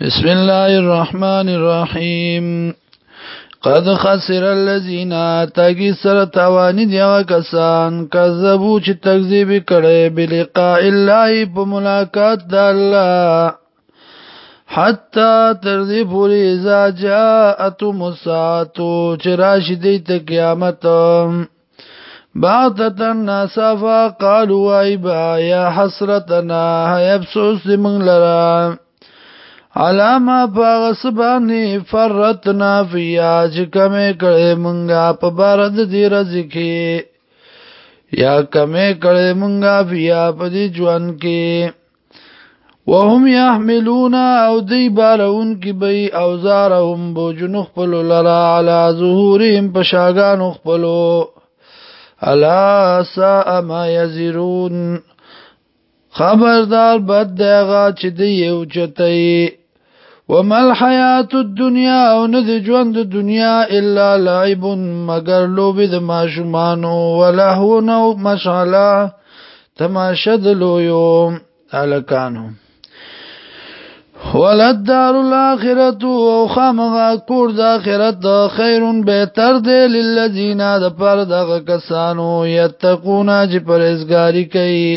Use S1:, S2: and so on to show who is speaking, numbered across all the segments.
S1: بسم الله الرحمن الرحیم قد خسر الذين تاګي سره توانی دی کسان کذبو چې تکذیب کړي بلقاء الله په ملاقات د الله حتا تر دې پوری اذا جاءت مساتو چې راشدې ته قیامت بعدتن ناسافا قالوا ایبا یا حسرتنا افسوس دی منگ لرا علاما پاغ سبانی فرتنا فیا چی کمی کڑی منگا پا بارد دی رزکی یا کمی کڑی منگا فیا پا دی جوان کی وهم يحملون او دی بارون کی بی اوزارهم بوجنخ پلو لرا علا ظهورهم پشاگانخ پلو الا سا ما یزرون خبردار بد دغه چې دی یو چتای ومل حیات الدنیا او نه د ژوند د دنیا الا لعب مگر لوب د ماشومانو ولهو نو مشعله تماشد لویو الکانو ولد دار الاخرت او خامغا کور د اخرت د خیرون بهتر دی للذین د پر دغه کسانو یتقون چې پرهیزګاری کوي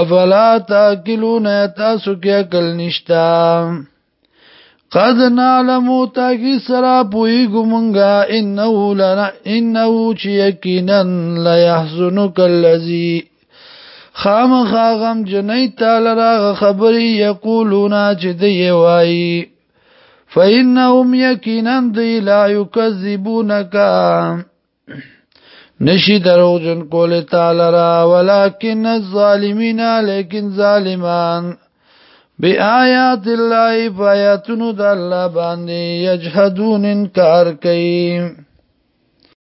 S1: افلا تاکلون تاسو کې عقل نشتا قد نعلمو تاکی سرا پوئی گمنگا انہو لنا انہو چی یقینا لیحزنک اللذی خام خاغم جنی تال راغ خبری یقولونا چه دی وائی فإنهم یقینا دی لا یکذبونکا نشی درو جن کول تعالی را ولکن الظالمین لیکن ظالمان بی آیات اللہ فایتنو دا اللہ باندی یجحدون انکار کئیم